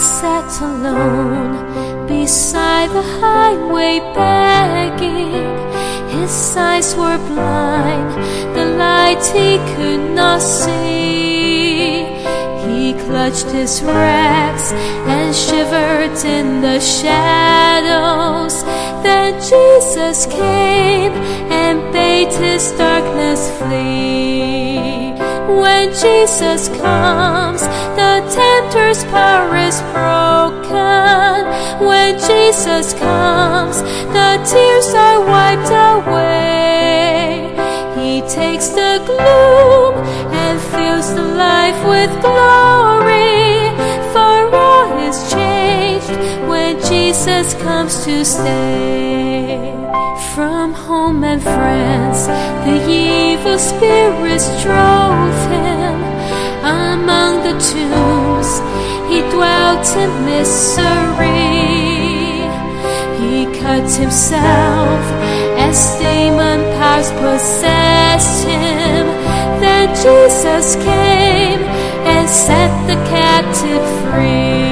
sat alone beside the highway begging. His eyes were blind, the light he could not see. He clutched his rags and shivered in the shadows. Then Jesus came and bade his darkness flee. When Jesus comes, the tempter's power is broken. When Jesus comes, the tears are wiped away. He takes the gloom and fills the life with glory. Jesus comes to stay. From home and friends, the evil spirits drove him among the tombs. He dwelt in misery. He cut himself as demon powers possessed him. Then Jesus came and set the captive free.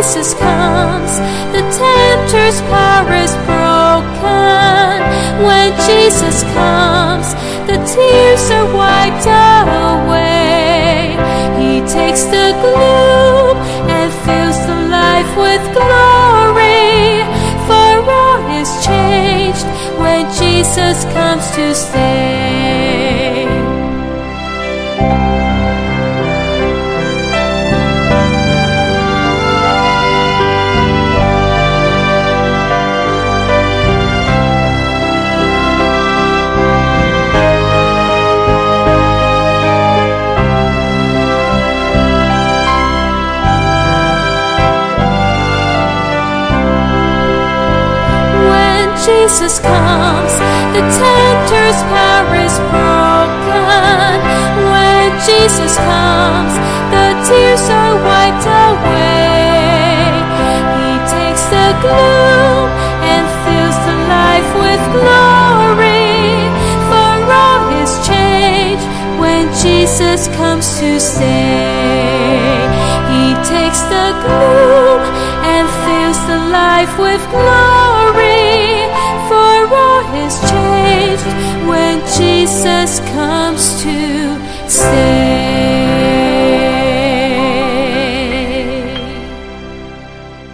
Jesus comes, the tempter's power is broken. When Jesus comes, the tears are wiped away. He takes the gloom and fills the life with glory. For all is changed when Jesus comes to stay. Jesus comes, the tempter's power is broken. When Jesus comes, the tears are wiped away. He takes the gloom and fills the life with glory. For all is changed when Jesus comes to stay. He takes the gloom and fills the life with glory.